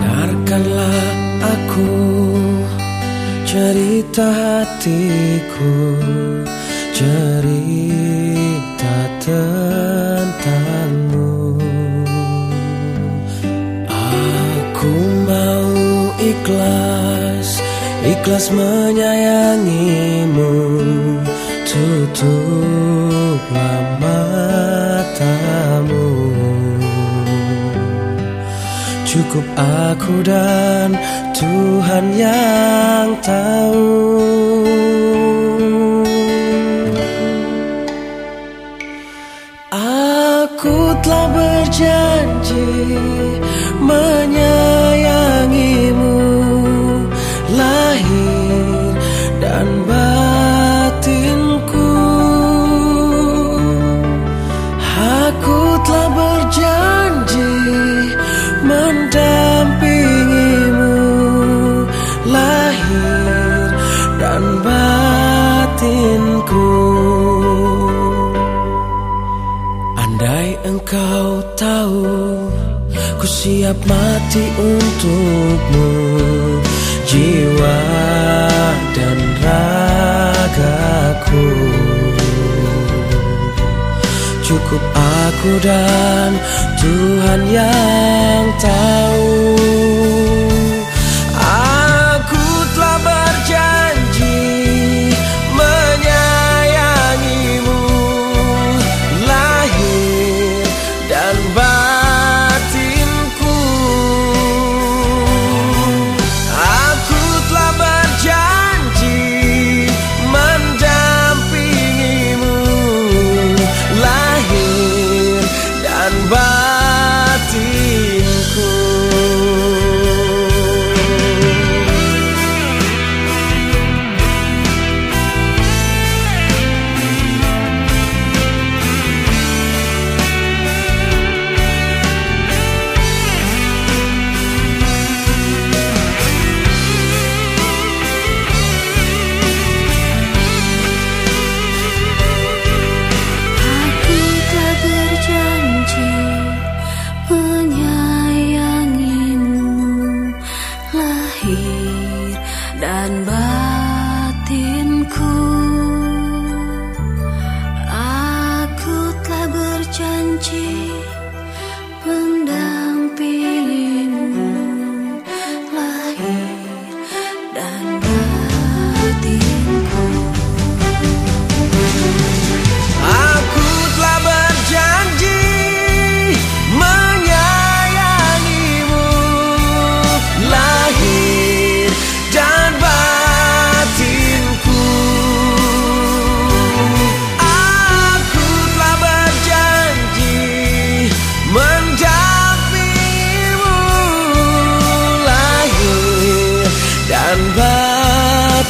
Dengarkanlah aku cerita hatiku cerita tentangmu. Aku ikhlas ikhlas menyayangimu. Tutuplah matamu. Cukup aku dan Tuhan yang tahu batinku Andai engkau tahu ku siap mati untukmu. Jiwa dan ragaku. Cukup aku dan Tuhan yang tahu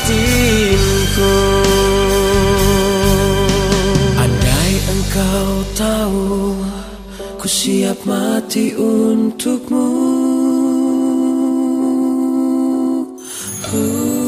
batinku. Andai engkau tahu Ku siap mati untukmu Oh.